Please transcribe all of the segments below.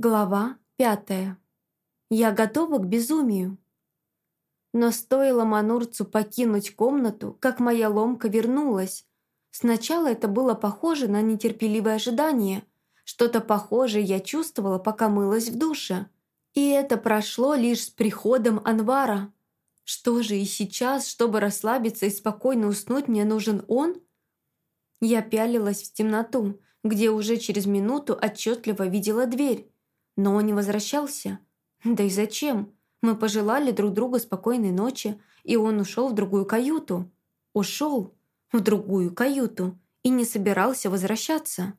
Глава пятая. Я готова к безумию. Но стоило Манурцу покинуть комнату, как моя ломка вернулась. Сначала это было похоже на нетерпеливое ожидание. Что-то похожее я чувствовала, пока мылась в душе. И это прошло лишь с приходом Анвара. Что же и сейчас, чтобы расслабиться и спокойно уснуть, мне нужен он? Я пялилась в темноту, где уже через минуту отчетливо видела дверь но он не возвращался. Да и зачем? Мы пожелали друг другу спокойной ночи, и он ушел в другую каюту. Ушел в другую каюту и не собирался возвращаться.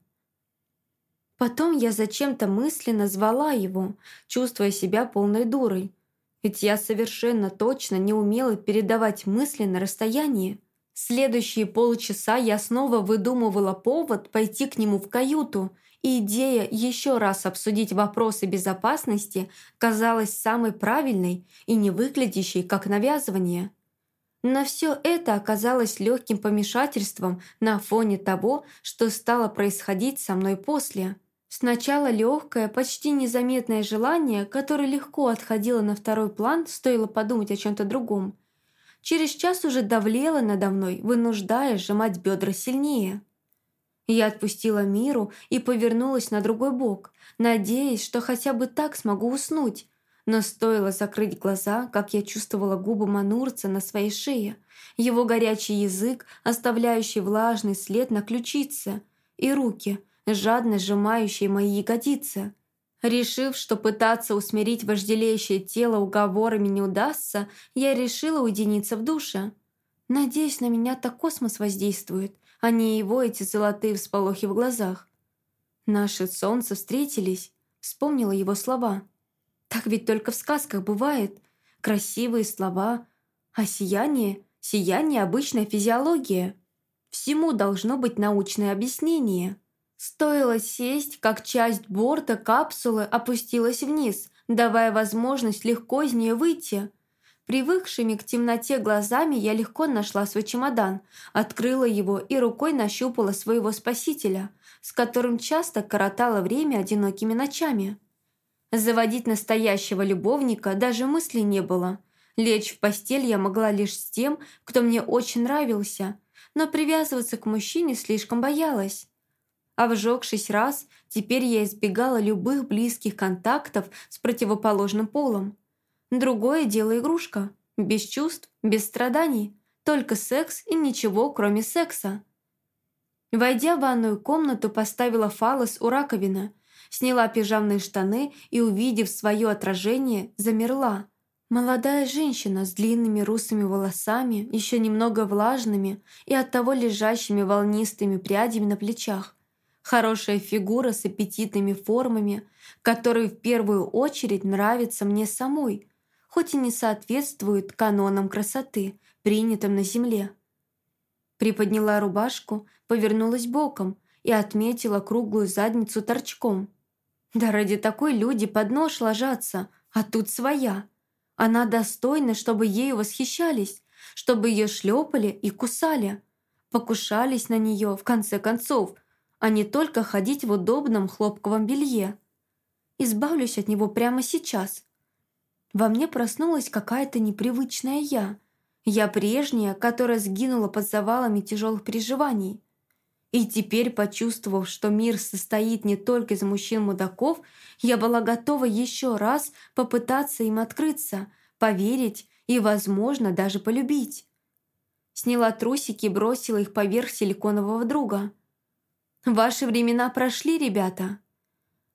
Потом я зачем-то мысленно звала его, чувствуя себя полной дурой. Ведь я совершенно точно не умела передавать мысли на расстоянии. Следующие полчаса я снова выдумывала повод пойти к нему в каюту – и идея еще раз обсудить вопросы безопасности казалась самой правильной и не выглядящей как навязывание. Но все это оказалось легким помешательством на фоне того, что стало происходить со мной после. Сначала легкое, почти незаметное желание, которое легко отходило на второй план, стоило подумать о чем-то другом. Через час уже давлело надо мной, вынуждая сжимать бедра сильнее. Я отпустила Миру и повернулась на другой бок, надеясь, что хотя бы так смогу уснуть. Но стоило закрыть глаза, как я чувствовала губы Манурца на своей шее, его горячий язык, оставляющий влажный след на ключице, и руки, жадно сжимающие мои ягодицы. Решив, что пытаться усмирить вожделеющее тело уговорами не удастся, я решила уединиться в душе. Надеюсь, на меня так космос воздействует, а не его эти золотые всполохи в глазах. Наши солнца встретились, вспомнила его слова. Так ведь только в сказках бывает. Красивые слова, а сияние, сияние – обычная физиология. Всему должно быть научное объяснение. Стоило сесть, как часть борта капсулы опустилась вниз, давая возможность легко из нее выйти – Привыкшими к темноте глазами я легко нашла свой чемодан, открыла его и рукой нащупала своего спасителя, с которым часто коротала время одинокими ночами. Заводить настоящего любовника даже мысли не было. Лечь в постель я могла лишь с тем, кто мне очень нравился, но привязываться к мужчине слишком боялась. Обжегшись раз, теперь я избегала любых близких контактов с противоположным полом. Другое дело игрушка. Без чувств, без страданий. Только секс и ничего, кроме секса. Войдя в ванную комнату, поставила фалос у раковины, сняла пижамные штаны и, увидев свое отражение, замерла. Молодая женщина с длинными русыми волосами, еще немного влажными и оттого лежащими волнистыми прядями на плечах. Хорошая фигура с аппетитными формами, которые в первую очередь нравятся мне самой, хоть и не соответствует канонам красоты, принятым на земле. Приподняла рубашку, повернулась боком и отметила круглую задницу торчком. Да ради такой люди под нож ложатся, а тут своя. Она достойна, чтобы ею восхищались, чтобы ее шлепали и кусали, покушались на нее в конце концов, а не только ходить в удобном хлопковом белье. Избавлюсь от него прямо сейчас – во мне проснулась какая-то непривычная я. Я прежняя, которая сгинула под завалами тяжелых переживаний. И теперь, почувствовав, что мир состоит не только из мужчин-мудаков, я была готова еще раз попытаться им открыться, поверить и, возможно, даже полюбить. Сняла трусики и бросила их поверх силиконового друга. «Ваши времена прошли, ребята!»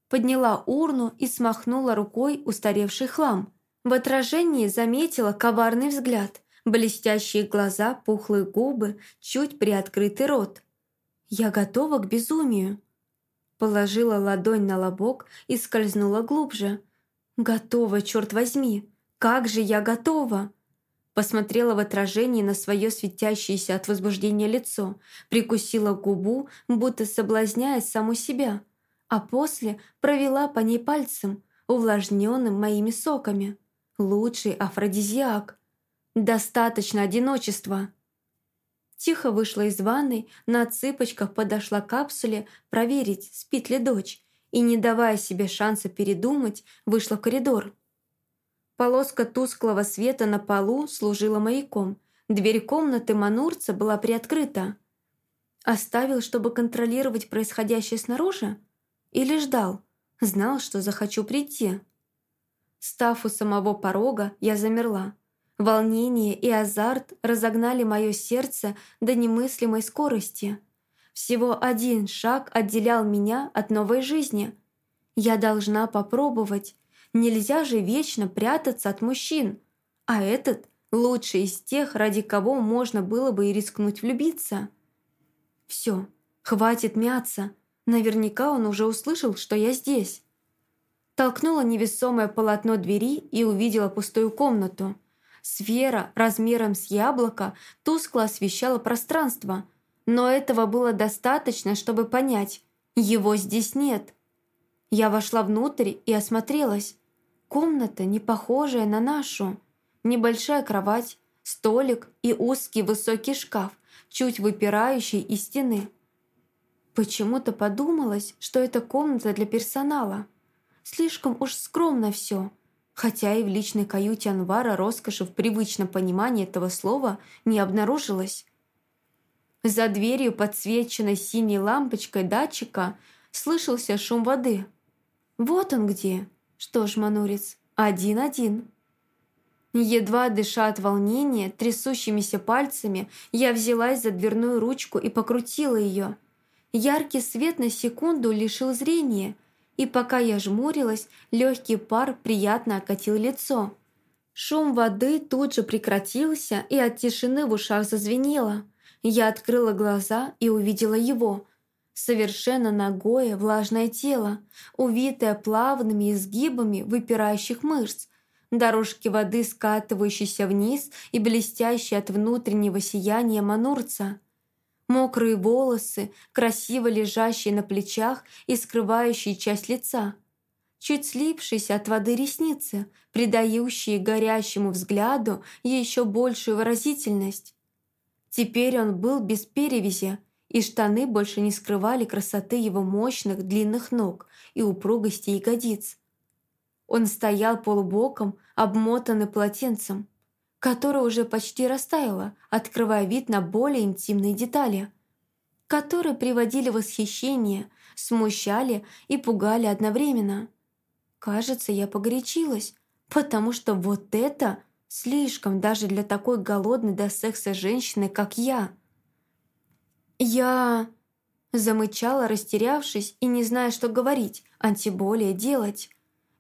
Подняла урну и смахнула рукой устаревший хлам. В отражении заметила коварный взгляд, блестящие глаза, пухлые губы, чуть приоткрытый рот. «Я готова к безумию». Положила ладонь на лобок и скользнула глубже. «Готова, черт возьми! Как же я готова!» Посмотрела в отражении на свое светящееся от возбуждения лицо, прикусила губу, будто соблазняя саму себя, а после провела по ней пальцем, увлажненным моими соками. Лучший афродизиак. Достаточно одиночества. Тихо вышла из ванной, на цыпочках подошла к капсуле проверить, спит ли дочь, и, не давая себе шанса передумать, вышла в коридор. Полоска тусклого света на полу служила маяком. Дверь комнаты Манурца была приоткрыта. Оставил, чтобы контролировать происходящее снаружи? Или ждал? Знал, что захочу прийти. Став у самого порога, я замерла. Волнение и азарт разогнали мое сердце до немыслимой скорости. Всего один шаг отделял меня от новой жизни. Я должна попробовать. Нельзя же вечно прятаться от мужчин. А этот лучший из тех, ради кого можно было бы и рискнуть влюбиться. Все, хватит мяться. Наверняка он уже услышал, что я здесь. Толкнула невесомое полотно двери и увидела пустую комнату. Сфера размером с яблоко тускло освещала пространство, но этого было достаточно, чтобы понять, его здесь нет. Я вошла внутрь и осмотрелась. Комната, не похожая на нашу. Небольшая кровать, столик и узкий высокий шкаф, чуть выпирающий из стены. Почему-то подумалось, что это комната для персонала. Слишком уж скромно все – хотя и в личной каюте Анвара роскоши в привычном понимании этого слова не обнаружилось. За дверью, подсвеченной синей лампочкой датчика, слышался шум воды. «Вот он где!» «Что ж, Манурец, один-один». Едва дыша от волнения, трясущимися пальцами, я взялась за дверную ручку и покрутила ее. Яркий свет на секунду лишил зрения – и пока я жмурилась, легкий пар приятно окатил лицо. Шум воды тут же прекратился, и от тишины в ушах зазвенело. Я открыла глаза и увидела его. Совершенно ногое влажное тело, увитое плавными изгибами выпирающих мышц, дорожки воды, скатывающиеся вниз и блестящие от внутреннего сияния манурца мокрые волосы, красиво лежащие на плечах и скрывающие часть лица, чуть слипшиеся от воды ресницы, придающие горящему взгляду еще большую выразительность. Теперь он был без перевязи, и штаны больше не скрывали красоты его мощных длинных ног и упругости ягодиц. Он стоял полубоком, обмотанный полотенцем, которая уже почти растаяла, открывая вид на более интимные детали, которые приводили восхищение, смущали и пугали одновременно. Кажется, я погорячилась, потому что вот это слишком даже для такой голодной до секса женщины, как я. Я... Замычала, растерявшись и не зная, что говорить, а тем более делать.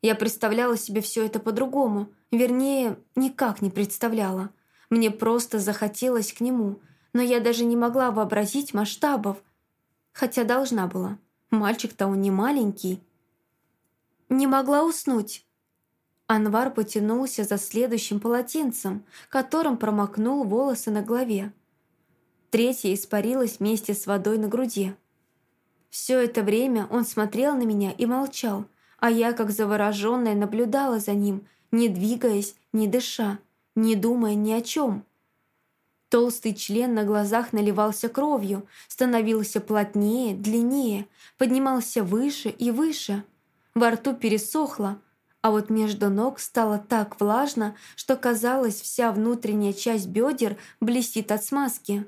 Я представляла себе все это по-другому – Вернее, никак не представляла. Мне просто захотелось к нему, но я даже не могла вообразить масштабов. Хотя должна была. Мальчик-то он не маленький. Не могла уснуть. Анвар потянулся за следующим полотенцем, которым промокнул волосы на голове. Третья испарилась вместе с водой на груди. Все это время он смотрел на меня и молчал, а я, как завороженная, наблюдала за ним, не двигаясь, не дыша, не думая ни о чем. Толстый член на глазах наливался кровью, становился плотнее, длиннее, поднимался выше и выше. Во рту пересохло, а вот между ног стало так влажно, что казалось, вся внутренняя часть бедер блестит от смазки.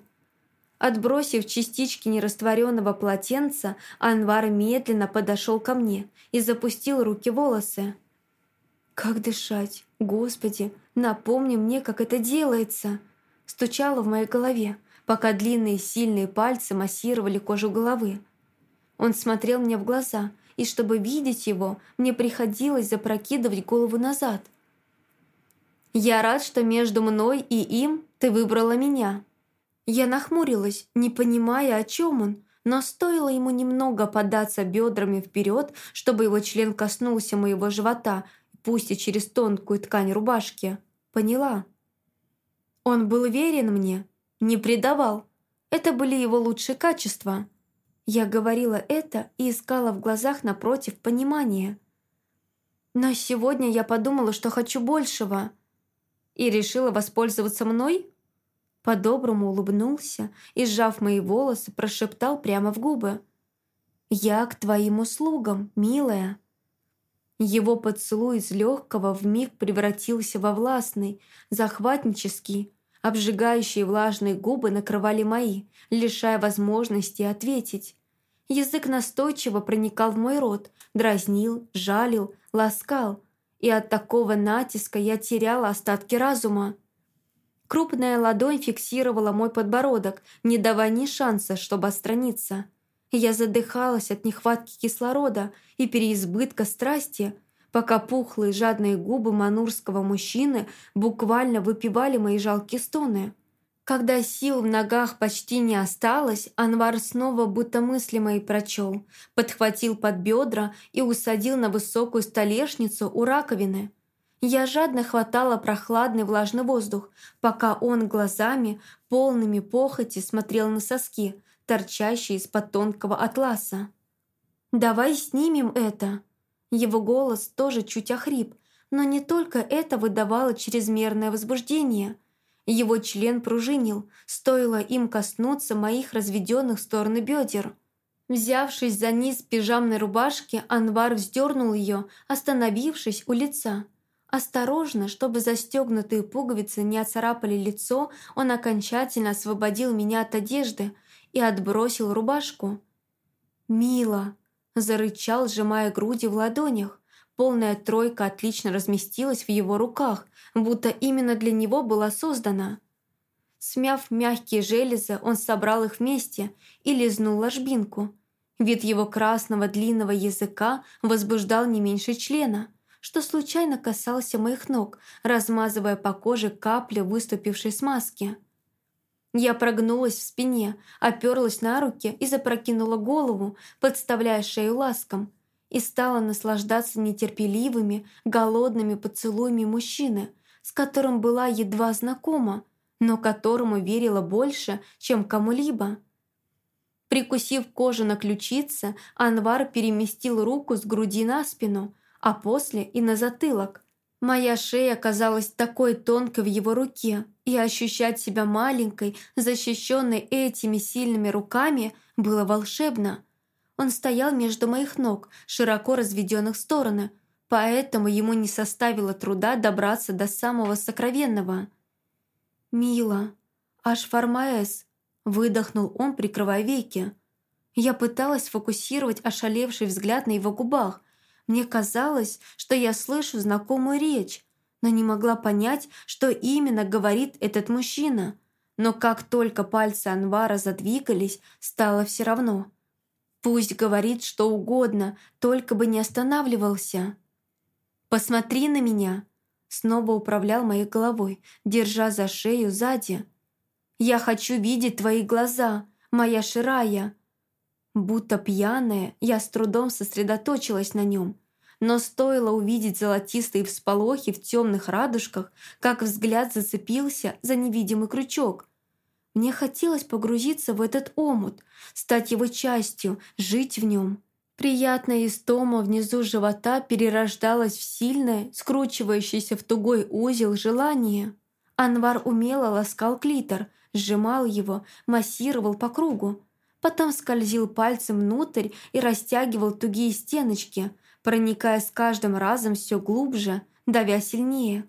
Отбросив частички нерастворенного полотенца, Анвар медленно подошел ко мне и запустил руки волосы. «Как дышать? Господи, напомни мне, как это делается!» Стучало в моей голове, пока длинные сильные пальцы массировали кожу головы. Он смотрел мне в глаза, и чтобы видеть его, мне приходилось запрокидывать голову назад. «Я рад, что между мной и им ты выбрала меня». Я нахмурилась, не понимая, о чем он, но стоило ему немного податься бедрами вперед, чтобы его член коснулся моего живота, пусть и через тонкую ткань рубашки. Поняла. Он был верен мне, не предавал. Это были его лучшие качества. Я говорила это и искала в глазах напротив понимания. Но сегодня я подумала, что хочу большего. И решила воспользоваться мной? По-доброму улыбнулся и, сжав мои волосы, прошептал прямо в губы. «Я к твоим услугам, милая». Его поцелуй из легкого вмиг превратился во властный, захватнический, обжигающие влажные губы накрывали мои, лишая возможности ответить. Язык настойчиво проникал в мой рот, дразнил, жалил, ласкал, и от такого натиска я теряла остатки разума. Крупная ладонь фиксировала мой подбородок, не давая ни шанса, чтобы отстраниться. Я задыхалась от нехватки кислорода и переизбытка страсти, пока пухлые жадные губы манурского мужчины буквально выпивали мои жалкие стоны. Когда сил в ногах почти не осталось, Анвар снова будто мысли мои прочел, подхватил под бедра и усадил на высокую столешницу у раковины. Я жадно хватала прохладный влажный воздух, пока он глазами, полными похоти, смотрел на соски, торчащие из-под тонкого атласа. «Давай снимем это!» Его голос тоже чуть охрип, но не только это выдавало чрезмерное возбуждение. Его член пружинил, стоило им коснуться моих разведенных в стороны бедер. Взявшись за низ пижамной рубашки, Анвар вздернул ее, остановившись у лица. Осторожно, чтобы застегнутые пуговицы не оцарапали лицо, он окончательно освободил меня от одежды и отбросил рубашку. «Мила!» – зарычал, сжимая груди в ладонях. Полная тройка отлично разместилась в его руках, будто именно для него была создана. Смяв мягкие железы, он собрал их вместе и лизнул ложбинку. Вид его красного длинного языка возбуждал не меньше члена – что случайно касался моих ног, размазывая по коже капли выступившей смазки. Я прогнулась в спине, оперлась на руки и запрокинула голову, подставляя шею ласком, и стала наслаждаться нетерпеливыми, голодными поцелуями мужчины, с которым была едва знакома, но которому верила больше, чем кому-либо. Прикусив кожу на ключице, Анвар переместил руку с груди на спину, а после и на затылок. Моя шея казалась такой тонкой в его руке, и ощущать себя маленькой, защищенной этими сильными руками, было волшебно. Он стоял между моих ног, широко разведенных в стороны, поэтому ему не составило труда добраться до самого сокровенного. «Мила, аж Фармаэс», — выдохнул он, прикрывая веки. Я пыталась фокусировать ошалевший взгляд на его губах, мне казалось, что я слышу знакомую речь, но не могла понять, что именно говорит этот мужчина. Но как только пальцы Анвара задвигались, стало все равно. Пусть говорит что угодно, только бы не останавливался. «Посмотри на меня!» Снова управлял моей головой, держа за шею сзади. «Я хочу видеть твои глаза, моя Ширая!» Будто пьяная, я с трудом сосредоточилась на нем. Но стоило увидеть золотистые всполохи в темных радужках, как взгляд зацепился за невидимый крючок. Мне хотелось погрузиться в этот омут, стать его частью, жить в нем. Приятная истома внизу живота перерождалась в сильное, скручивающееся в тугой узел желание. Анвар умело ласкал клитор, сжимал его, массировал по кругу, потом скользил пальцем внутрь и растягивал тугие стеночки, проникая с каждым разом все глубже, давя сильнее.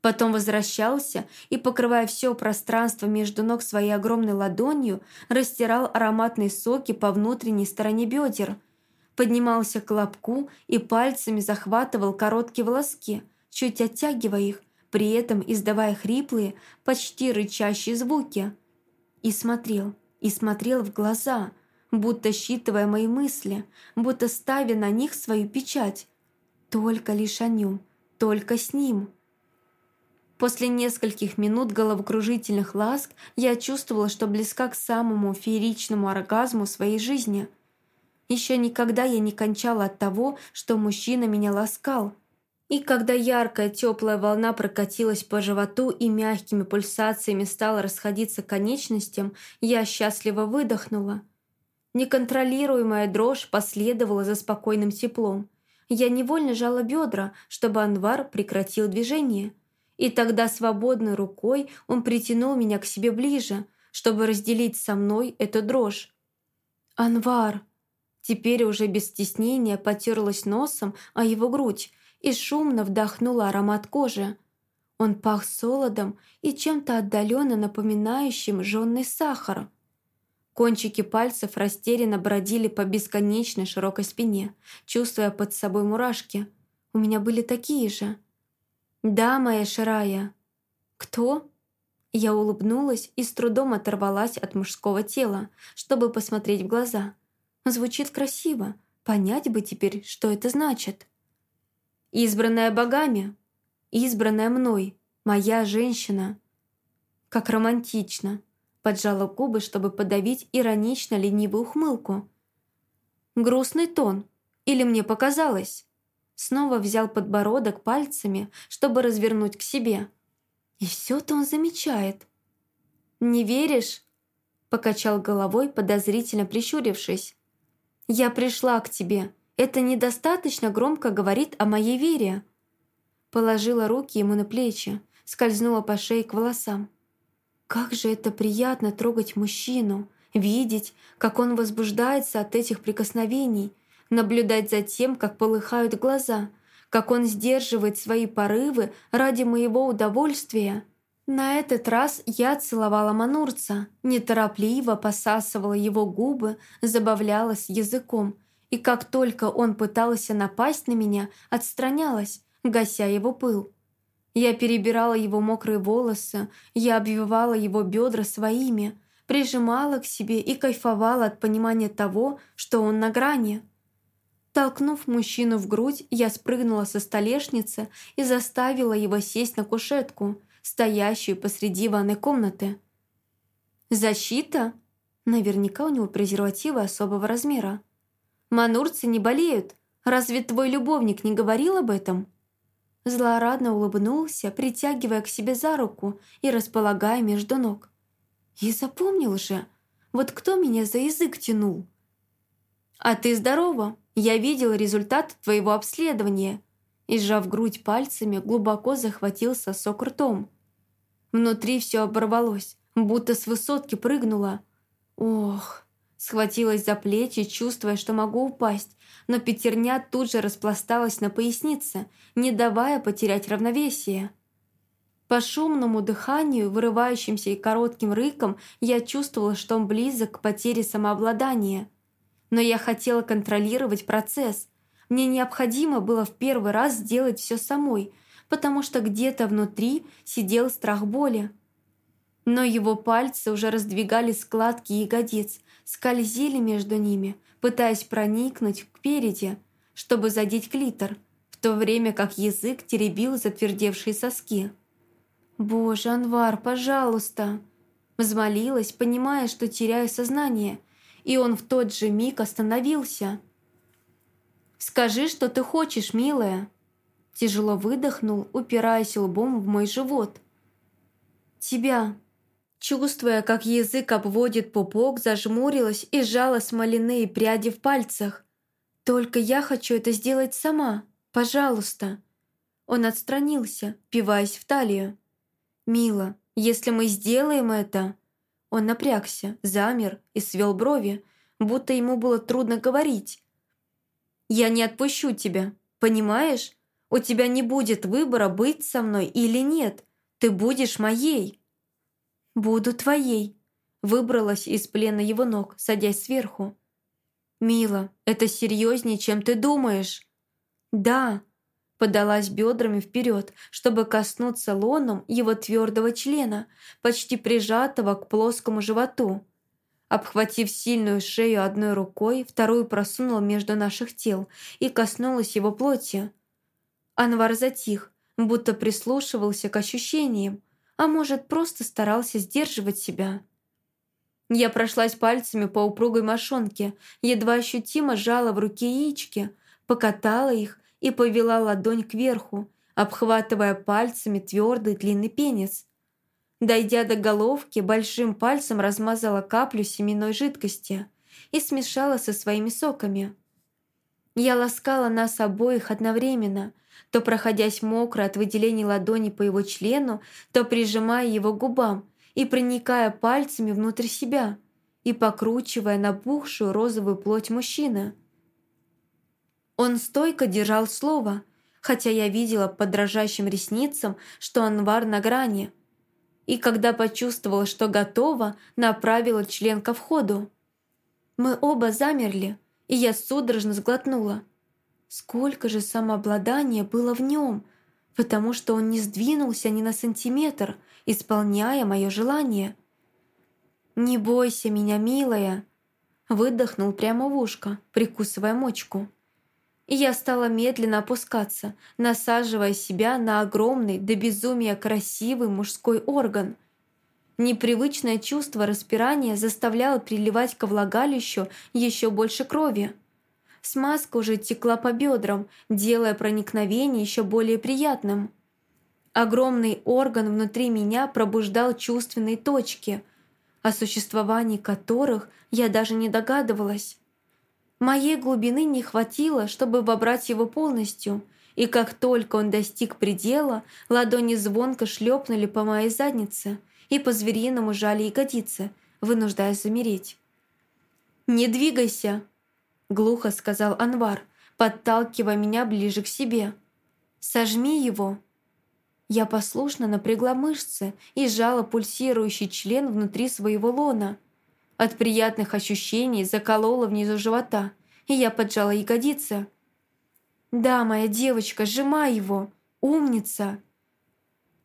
Потом возвращался и, покрывая все пространство между ног своей огромной ладонью, растирал ароматные соки по внутренней стороне бедер, поднимался к лобку и пальцами захватывал короткие волоски, чуть оттягивая их, при этом издавая хриплые, почти рычащие звуки. И смотрел, и смотрел в глаза, будто считывая мои мысли, будто ставя на них свою печать. Только лишь о нем, только с ним. После нескольких минут головокружительных ласк я чувствовала, что близка к самому фееричному оргазму своей жизни. Еще никогда я не кончала от того, что мужчина меня ласкал – и когда яркая теплая волна прокатилась по животу и мягкими пульсациями стала расходиться к конечностям, я счастливо выдохнула. Неконтролируемая дрожь последовала за спокойным теплом. Я невольно жала бедра, чтобы Анвар прекратил движение. И тогда свободной рукой он притянул меня к себе ближе, чтобы разделить со мной эту дрожь. «Анвар!» Теперь уже без стеснения потерлась носом о его грудь и шумно вдохнула аромат кожи. Он пах солодом и чем-то отдаленно напоминающим жженный сахар. Кончики пальцев растерянно бродили по бесконечной широкой спине, чувствуя под собой мурашки. У меня были такие же. «Да, моя Ширая». «Кто?» Я улыбнулась и с трудом оторвалась от мужского тела, чтобы посмотреть в глаза. Звучит красиво. Понять бы теперь, что это значит. «Избранная богами», избранная мной, моя женщина. Как романтично. Поджала губы, чтобы подавить иронично ленивую ухмылку. Грустный тон. Или мне показалось? Снова взял подбородок пальцами, чтобы развернуть к себе. И все-то он замечает. «Не веришь?» Покачал головой, подозрительно прищурившись. «Я пришла к тебе. Это недостаточно громко говорит о моей вере». Положила руки ему на плечи, скользнула по шее к волосам. Как же это приятно трогать мужчину, видеть, как он возбуждается от этих прикосновений, наблюдать за тем, как полыхают глаза, как он сдерживает свои порывы ради моего удовольствия. На этот раз я целовала Манурца, неторопливо посасывала его губы, забавлялась языком, и как только он пытался напасть на меня, отстранялась, гася его пыл. Я перебирала его мокрые волосы, я обвивала его бедра своими, прижимала к себе и кайфовала от понимания того, что он на грани. Толкнув мужчину в грудь, я спрыгнула со столешницы и заставила его сесть на кушетку, стоящую посреди ванной комнаты. «Защита?» Наверняка у него презервативы особого размера. «Манурцы не болеют. Разве твой любовник не говорил об этом?» Злорадно улыбнулся, притягивая к себе за руку и располагая между ног. И запомнил же, вот кто меня за язык тянул. «А ты здорова, я видел результат твоего обследования», и, сжав грудь пальцами, глубоко захватил сосок ртом. Внутри все оборвалось, будто с высотки прыгнула. Ох, Схватилась за плечи, чувствуя, что могу упасть, но пятерня тут же распласталась на пояснице, не давая потерять равновесие. По шумному дыханию, вырывающимся и коротким рыкам, я чувствовала, что он близок к потере самообладания. Но я хотела контролировать процесс. Мне необходимо было в первый раз сделать все самой, потому что где-то внутри сидел страх боли. Но его пальцы уже раздвигали складки ягодиц, скользили между ними, пытаясь проникнуть к переди, чтобы задеть клитор, в то время как язык теребил затвердевшие соски. «Боже, Анвар, пожалуйста!» Взмолилась, понимая, что теряю сознание, и он в тот же миг остановился. «Скажи, что ты хочешь, милая!» Тяжело выдохнул, упираясь лбом в мой живот. «Тебя!» Чувствуя, как язык обводит пупок, зажмурилась и сжала смоляные пряди в пальцах. «Только я хочу это сделать сама. Пожалуйста». Он отстранился, пиваясь в талию. «Мила, если мы сделаем это...» Он напрягся, замер и свел брови, будто ему было трудно говорить. «Я не отпущу тебя, понимаешь? У тебя не будет выбора быть со мной или нет. Ты будешь моей». «Буду твоей», — выбралась из плена его ног, садясь сверху. «Мила, это серьезнее, чем ты думаешь». «Да», — подалась бедрами вперед, чтобы коснуться лоном его твердого члена, почти прижатого к плоскому животу. Обхватив сильную шею одной рукой, вторую просунула между наших тел и коснулась его плоти. Анвар затих, будто прислушивался к ощущениям, а может, просто старался сдерживать себя. Я прошлась пальцами по упругой мошонке, едва ощутимо сжала в руке яички, покатала их и повела ладонь кверху, обхватывая пальцами твердый длинный пенис. Дойдя до головки, большим пальцем размазала каплю семенной жидкости и смешала со своими соками. Я ласкала нас обоих одновременно, то проходясь мокро от выделений ладони по его члену, то прижимая его губам и проникая пальцами внутрь себя и покручивая набухшую розовую плоть мужчины. Он стойко держал слово, хотя я видела под дрожащим ресницам, что Анвар на грани. И когда почувствовала, что готова, направила член ко входу. Мы оба замерли, и я судорожно сглотнула. Сколько же самообладания было в нем, потому что он не сдвинулся ни на сантиметр, исполняя мое желание. «Не бойся меня, милая», выдохнул прямо в ушко, прикусывая мочку. И я стала медленно опускаться, насаживая себя на огромный до безумия красивый мужской орган. Непривычное чувство распирания заставляло приливать к влагалищу еще больше крови. Смазка уже текла по бедрам, делая проникновение еще более приятным. Огромный орган внутри меня пробуждал чувственные точки, о существовании которых я даже не догадывалась. Моей глубины не хватило, чтобы вобрать его полностью, и как только он достиг предела, ладони звонко шлепнули по моей заднице и по-звериному жали ягодицы, вынуждая замереть. «Не двигайся!» — глухо сказал Анвар, подталкивая меня ближе к себе. «Сожми его!» Я послушно напрягла мышцы и сжала пульсирующий член внутри своего лона — от приятных ощущений заколола внизу живота, и я поджала ягодицы. «Да, моя девочка, сжимай его! Умница!»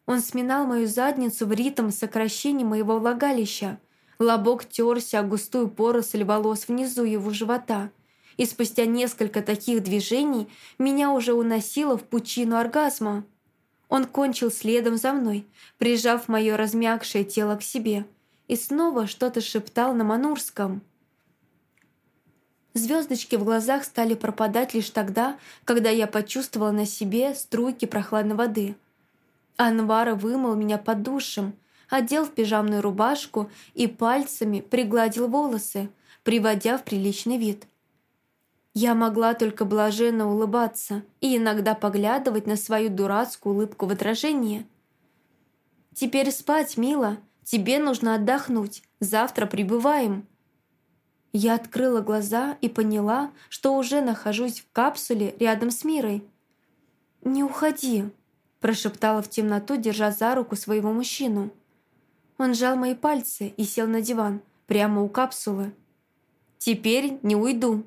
Он сминал мою задницу в ритм сокращения моего влагалища. Лобок терся о густую поросль волос внизу его живота. И спустя несколько таких движений меня уже уносило в пучину оргазма. Он кончил следом за мной, прижав мое размягшее тело к себе – и снова что-то шептал на манурском. Звездочки в глазах стали пропадать лишь тогда, когда я почувствовала на себе струйки прохладной воды. Анвара вымыл меня под душем, одел в пижамную рубашку и пальцами пригладил волосы, приводя в приличный вид. Я могла только блаженно улыбаться и иногда поглядывать на свою дурацкую улыбку в отражении. «Теперь спать, мила», Тебе нужно отдохнуть. Завтра прибываем». Я открыла глаза и поняла, что уже нахожусь в капсуле рядом с Мирой. «Не уходи», – прошептала в темноту, держа за руку своего мужчину. Он сжал мои пальцы и сел на диван, прямо у капсулы. «Теперь не уйду»,